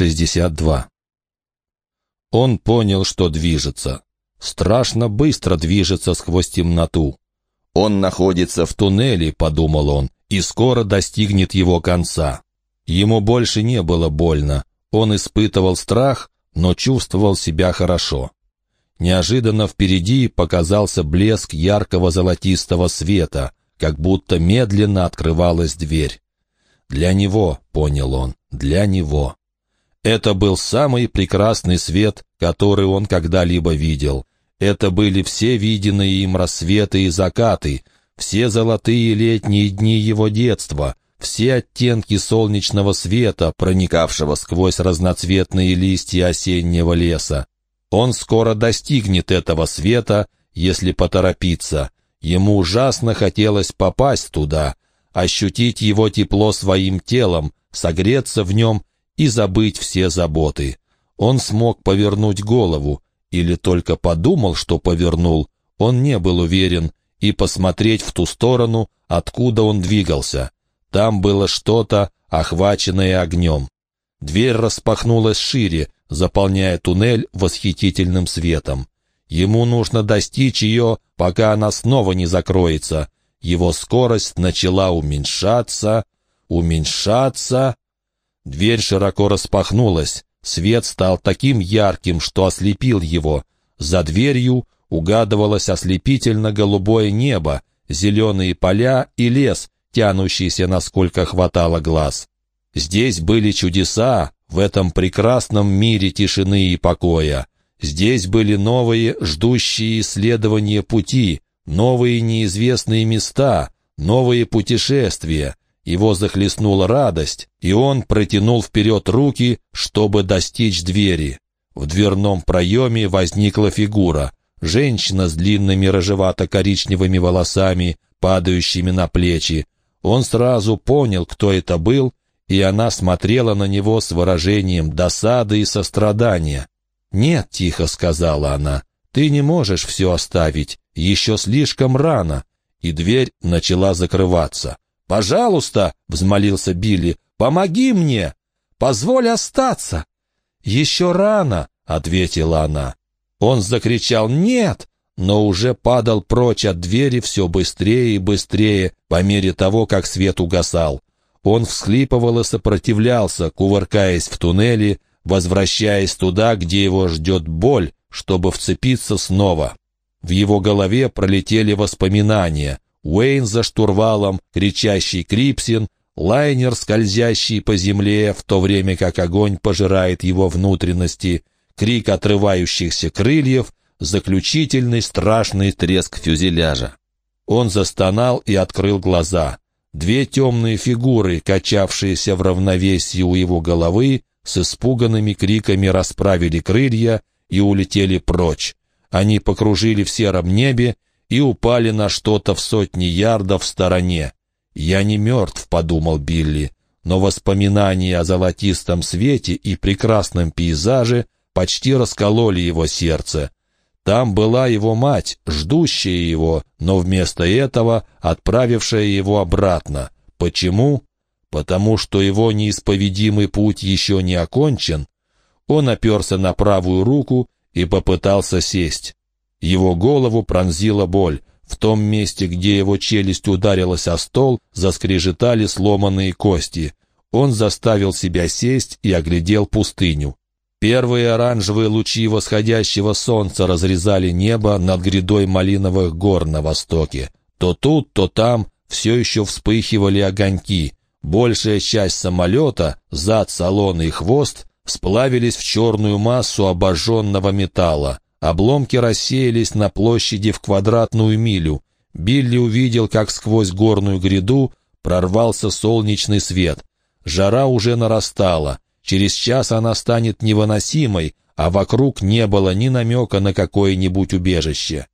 62. Он понял, что движется. Страшно быстро движется сквозь темноту. Он находится в туннеле, подумал он, и скоро достигнет его конца. Ему больше не было больно. Он испытывал страх, но чувствовал себя хорошо. Неожиданно впереди показался блеск яркого золотистого света, как будто медленно открывалась дверь. Для него, понял он, для него. Это был самый прекрасный свет, который он когда-либо видел. Это были все виденные им рассветы и закаты, все золотые летние дни его детства, все оттенки солнечного света, проникавшего сквозь разноцветные листья осеннего леса. Он скоро достигнет этого света, если поторопиться. Ему ужасно хотелось попасть туда, ощутить его тепло своим телом, согреться в нем и забыть все заботы. Он смог повернуть голову, или только подумал, что повернул, он не был уверен, и посмотреть в ту сторону, откуда он двигался. Там было что-то, охваченное огнем. Дверь распахнулась шире, заполняя туннель восхитительным светом. Ему нужно достичь ее, пока она снова не закроется. Его скорость начала уменьшаться, уменьшаться. Дверь широко распахнулась. Свет стал таким ярким, что ослепил его. За дверью угадывалось ослепительно-голубое небо, зеленые поля и лес, тянущийся, насколько хватало глаз. Здесь были чудеса, в этом прекрасном мире тишины и покоя. Здесь были новые, ждущие исследования пути, новые неизвестные места, новые путешествия. Его захлестнула радость, и он протянул вперед руки, чтобы достичь двери. В дверном проеме возникла фигура. Женщина с длинными рыжевато-коричневыми волосами, падающими на плечи. Он сразу понял, кто это был, и она смотрела на него с выражением досады и сострадания. «Нет», — тихо сказала она, — «ты не можешь все оставить, еще слишком рано». И дверь начала закрываться. «Пожалуйста», — взмолился Билли, — «помоги мне! Позволь остаться!» «Еще рано», — ответила она. Он закричал «Нет!», но уже падал прочь от двери все быстрее и быстрее, по мере того, как свет угасал. Он всхлипывал и сопротивлялся, кувыркаясь в туннеле, возвращаясь туда, где его ждет боль, чтобы вцепиться снова. В его голове пролетели воспоминания. Уэйн за штурвалом, кричащий Крипсин, лайнер, скользящий по земле, в то время как огонь пожирает его внутренности, крик отрывающихся крыльев, заключительный страшный треск фюзеляжа. Он застонал и открыл глаза. Две темные фигуры, качавшиеся в равновесии у его головы, с испуганными криками расправили крылья и улетели прочь. Они покружили в сером небе и упали на что-то в сотни ярдов в стороне. «Я не мертв», — подумал Билли, но воспоминания о золотистом свете и прекрасном пейзаже почти раскололи его сердце. Там была его мать, ждущая его, но вместо этого отправившая его обратно. Почему? Потому что его неисповедимый путь еще не окончен. Он оперся на правую руку и попытался сесть. Его голову пронзила боль. В том месте, где его челюсть ударилась о стол, заскрежетали сломанные кости. Он заставил себя сесть и оглядел пустыню. Первые оранжевые лучи восходящего солнца разрезали небо над грядой малиновых гор на востоке. То тут, то там все еще вспыхивали огоньки. Большая часть самолета, зад, салон и хвост сплавились в черную массу обожженного металла. Обломки рассеялись на площади в квадратную милю. Билли увидел, как сквозь горную гряду прорвался солнечный свет. Жара уже нарастала. Через час она станет невыносимой, а вокруг не было ни намека на какое-нибудь убежище.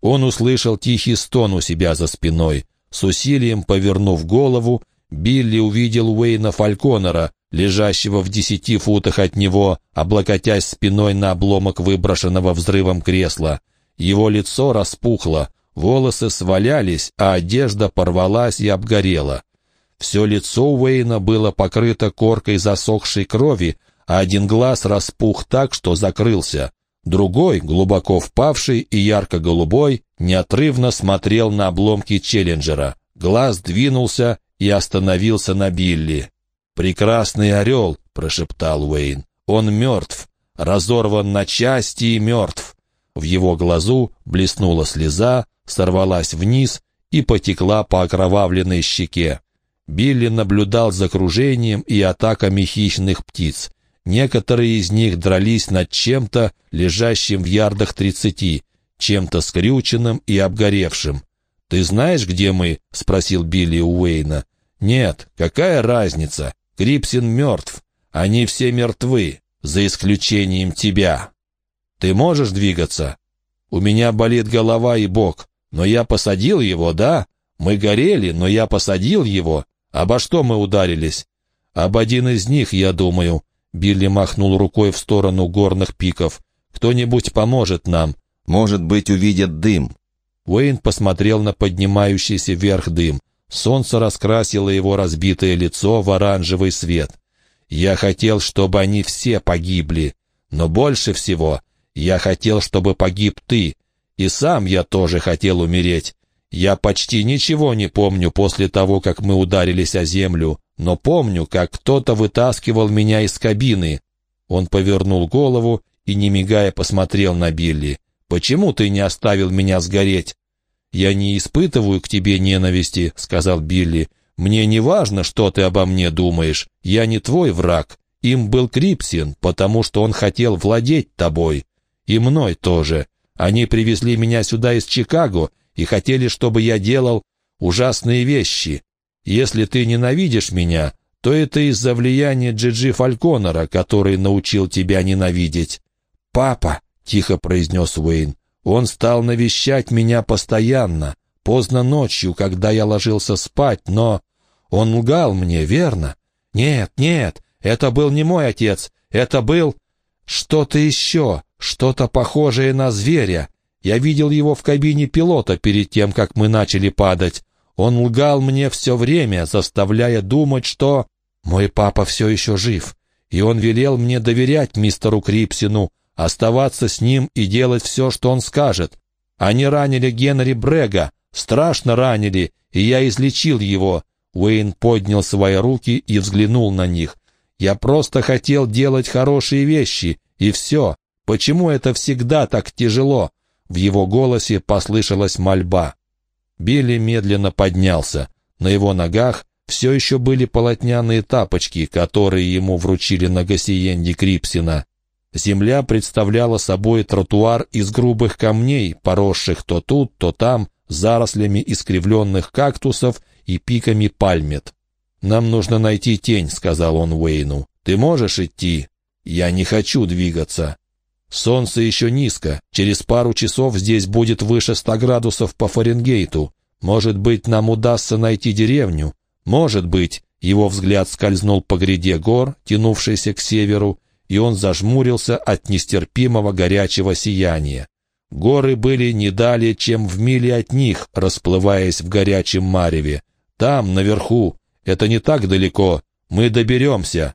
Он услышал тихий стон у себя за спиной. С усилием повернув голову, Билли увидел Уэйна Фальконера, лежащего в десяти футах от него, облокотясь спиной на обломок выброшенного взрывом кресла. Его лицо распухло, волосы свалялись, а одежда порвалась и обгорела. Все лицо Уэйна было покрыто коркой засохшей крови, а один глаз распух так, что закрылся. Другой, глубоко впавший и ярко-голубой, неотрывно смотрел на обломки Челленджера. Глаз двинулся и остановился на Билли. «Прекрасный орел», — прошептал Уэйн. «Он мертв, разорван на части и мертв». В его глазу блеснула слеза, сорвалась вниз и потекла по окровавленной щеке. Билли наблюдал за кружением и атаками хищных птиц. Некоторые из них дрались над чем-то, лежащим в ярдах тридцати, чем-то скрюченным и обгоревшим. «Ты знаешь, где мы?» — спросил Билли у Уэйна. «Нет, какая разница? Крипсин мертв. Они все мертвы, за исключением тебя. Ты можешь двигаться? У меня болит голова и бок, но я посадил его, да? Мы горели, но я посадил его. Обо что мы ударились? Об один из них, я думаю. Билли махнул рукой в сторону горных пиков. Кто-нибудь поможет нам. Может быть, увидят дым. Уэйн посмотрел на поднимающийся вверх дым. Солнце раскрасило его разбитое лицо в оранжевый свет. «Я хотел, чтобы они все погибли, но больше всего я хотел, чтобы погиб ты, и сам я тоже хотел умереть. Я почти ничего не помню после того, как мы ударились о землю, но помню, как кто-то вытаскивал меня из кабины». Он повернул голову и, не мигая, посмотрел на Билли. «Почему ты не оставил меня сгореть?» «Я не испытываю к тебе ненависти», — сказал Билли. «Мне не важно, что ты обо мне думаешь. Я не твой враг. Им был Крипсин, потому что он хотел владеть тобой. И мной тоже. Они привезли меня сюда из Чикаго и хотели, чтобы я делал ужасные вещи. Если ты ненавидишь меня, то это из-за влияния Джиджи Фальконера, который научил тебя ненавидеть». «Папа», — тихо произнес Уэйн, он стал навещать меня постоянно, поздно ночью, когда я ложился спать, но... Он лгал мне, верно? Нет, нет, это был не мой отец, это был... Что-то еще, что-то похожее на зверя. Я видел его в кабине пилота перед тем, как мы начали падать. Он лгал мне все время, заставляя думать, что... Мой папа все еще жив, и он велел мне доверять мистеру Крипсину, оставаться с ним и делать все, что он скажет. Они ранили Генри Брега, страшно ранили, и я излечил его. Уэйн поднял свои руки и взглянул на них. Я просто хотел делать хорошие вещи, и все. Почему это всегда так тяжело? В его голосе послышалась мольба. Билли медленно поднялся. На его ногах все еще были полотняные тапочки, которые ему вручили на гасиенде Крипсина. Земля представляла собой тротуар из грубых камней, поросших то тут, то там, зарослями искривленных кактусов и пиками пальмет. «Нам нужно найти тень», — сказал он Уэйну. «Ты можешь идти?» «Я не хочу двигаться». «Солнце еще низко. Через пару часов здесь будет выше ста градусов по Фаренгейту. Может быть, нам удастся найти деревню? Может быть». Его взгляд скользнул по гряде гор, тянувшейся к северу, и он зажмурился от нестерпимого горячего сияния. Горы были не далее, чем в миле от них, расплываясь в горячем мареве. Там, наверху. Это не так далеко. Мы доберемся.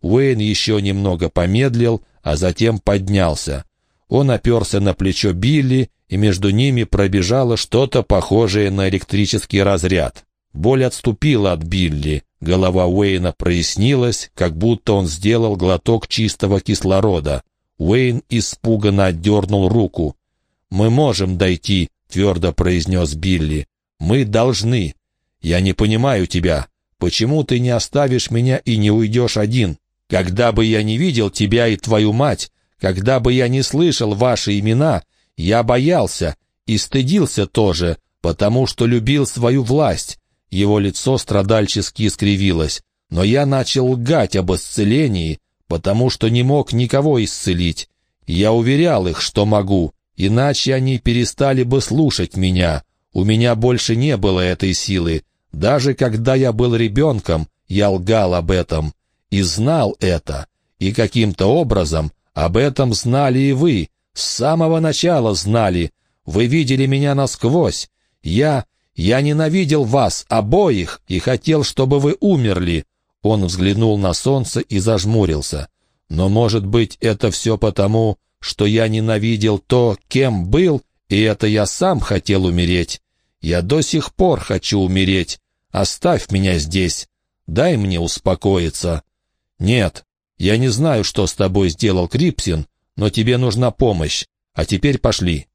Уэйн еще немного помедлил, а затем поднялся. Он оперся на плечо Билли, и между ними пробежало что-то похожее на электрический разряд. Боль отступила от Билли. Голова Уэйна прояснилась, как будто он сделал глоток чистого кислорода. Уэйн испуганно отдернул руку. «Мы можем дойти», — твердо произнес Билли. «Мы должны. Я не понимаю тебя. Почему ты не оставишь меня и не уйдешь один? Когда бы я не видел тебя и твою мать, когда бы я не слышал ваши имена, я боялся и стыдился тоже, потому что любил свою власть, его лицо страдальчески искривилось. Но я начал лгать об исцелении, потому что не мог никого исцелить. Я уверял их, что могу, иначе они перестали бы слушать меня. У меня больше не было этой силы. Даже когда я был ребенком, я лгал об этом. И знал это. И каким-то образом об этом знали и вы. С самого начала знали. Вы видели меня насквозь. Я я ненавидел вас обоих и хотел, чтобы вы умерли». Он взглянул на солнце и зажмурился. Но, может быть, это все потому, что я ненавидел то, кем был, и это я сам хотел умереть. Я до сих пор хочу умереть. Оставь меня здесь. Дай мне успокоиться. Нет, я не знаю, что с тобой сделал Крипсин, но тебе нужна помощь. А теперь пошли».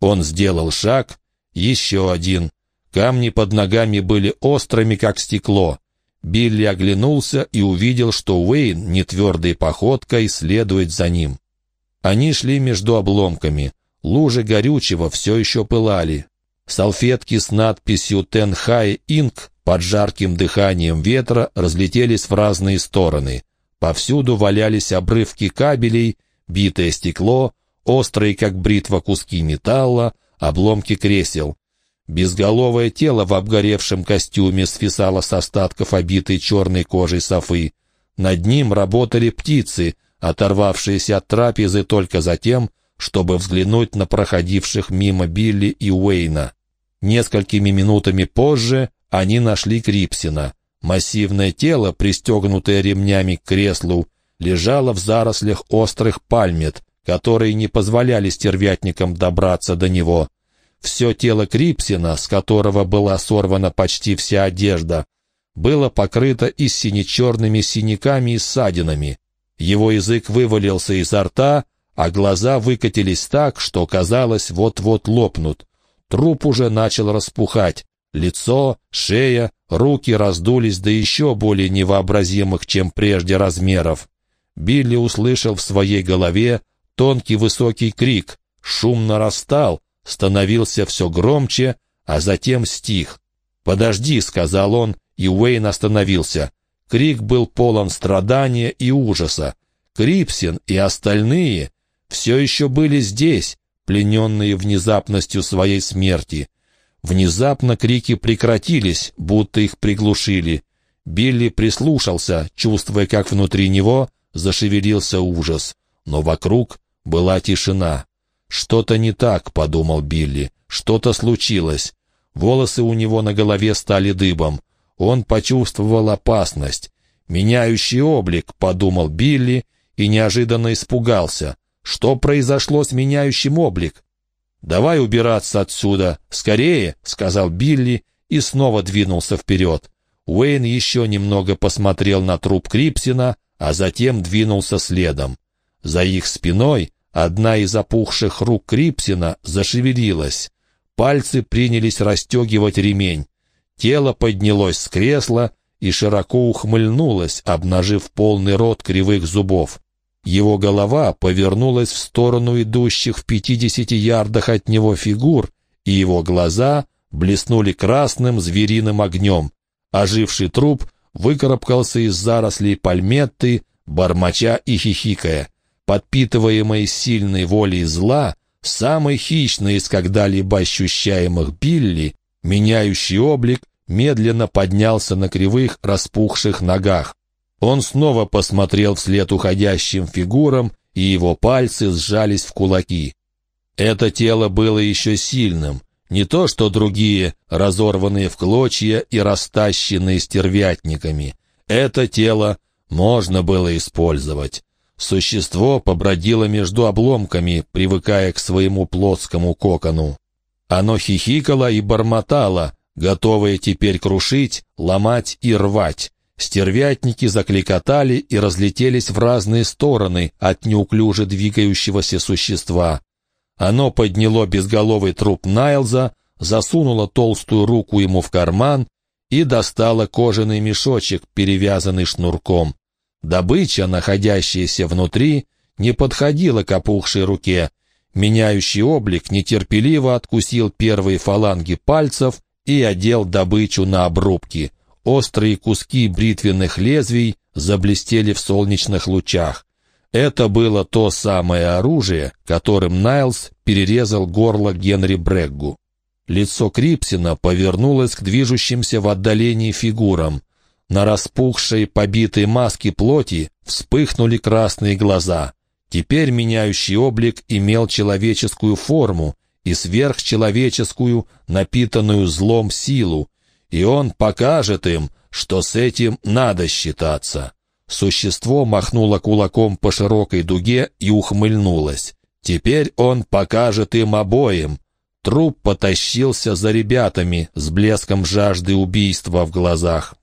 Он сделал шаг, еще один. Камни под ногами были острыми, как стекло. Билли оглянулся и увидел, что Уэйн нетвердой походкой следует за ним. Они шли между обломками. Лужи горючего все еще пылали. Салфетки с надписью «Тенхай Инк» под жарким дыханием ветра разлетелись в разные стороны. Повсюду валялись обрывки кабелей, битое стекло, острые, как бритва, куски металла, обломки кресел. Безголовое тело в обгоревшем костюме свисало с остатков обитой черной кожей софы. Над ним работали птицы, оторвавшиеся от трапезы только за тем, чтобы взглянуть на проходивших мимо Билли и Уэйна. Несколькими минутами позже они нашли Крипсина. Массивное тело, пристегнутое ремнями к креслу, лежало в зарослях острых пальмет, которые не позволяли стервятникам добраться до него. Все тело Крипсина, с которого была сорвана почти вся одежда, было покрыто и сине-черными синяками и ссадинами. Его язык вывалился изо рта, а глаза выкатились так, что казалось, вот-вот лопнут. Труп уже начал распухать. Лицо, шея, руки раздулись до еще более невообразимых, чем прежде размеров. Билли услышал в своей голове тонкий высокий крик. Шум нарастал, становился все громче, а затем стих. «Подожди», — сказал он, и Уэйн остановился. Крик был полон страдания и ужаса. Крипсин и остальные все еще были здесь, плененные внезапностью своей смерти. Внезапно крики прекратились, будто их приглушили. Билли прислушался, чувствуя, как внутри него зашевелился ужас. Но вокруг была тишина. «Что-то не так», — подумал Билли. «Что-то случилось». Волосы у него на голове стали дыбом. Он почувствовал опасность. «Меняющий облик», — подумал Билли и неожиданно испугался. «Что произошло с меняющим облик?» «Давай убираться отсюда! Скорее!» — сказал Билли и снова двинулся вперед. Уэйн еще немного посмотрел на труп Крипсина, а затем двинулся следом. За их спиной одна из опухших рук Крипсина зашевелилась. Пальцы принялись расстегивать ремень. Тело поднялось с кресла и широко ухмыльнулось, обнажив полный рот кривых зубов. Его голова повернулась в сторону идущих в пятидесяти ярдах от него фигур, и его глаза блеснули красным звериным огнем. Оживший труп выкарабкался из зарослей пальметты, бормоча и хихикая. Подпитываемый сильной волей зла, самый хищный из когда-либо ощущаемых Билли, меняющий облик, медленно поднялся на кривых распухших ногах. Он снова посмотрел вслед уходящим фигурам, и его пальцы сжались в кулаки. Это тело было еще сильным, не то что другие, разорванные в клочья и растащенные стервятниками. Это тело можно было использовать. Существо побродило между обломками, привыкая к своему плотскому кокону. Оно хихикало и бормотало, готовое теперь крушить, ломать и рвать. Стервятники закликотали и разлетелись в разные стороны от неуклюже двигающегося существа. Оно подняло безголовый труп Найлза, засунуло толстую руку ему в карман и достало кожаный мешочек, перевязанный шнурком. Добыча, находящаяся внутри, не подходила к опухшей руке. Меняющий облик нетерпеливо откусил первые фаланги пальцев и одел добычу на обрубки. Острые куски бритвенных лезвий заблестели в солнечных лучах. Это было то самое оружие, которым Найлс перерезал горло Генри Бреггу. Лицо Крипсина повернулось к движущимся в отдалении фигурам. На распухшей, побитой маске плоти вспыхнули красные глаза. Теперь меняющий облик имел человеческую форму и сверхчеловеческую, напитанную злом силу, и он покажет им, что с этим надо считаться. Существо махнуло кулаком по широкой дуге и ухмыльнулось. «Теперь он покажет им обоим». Труп потащился за ребятами с блеском жажды убийства в глазах.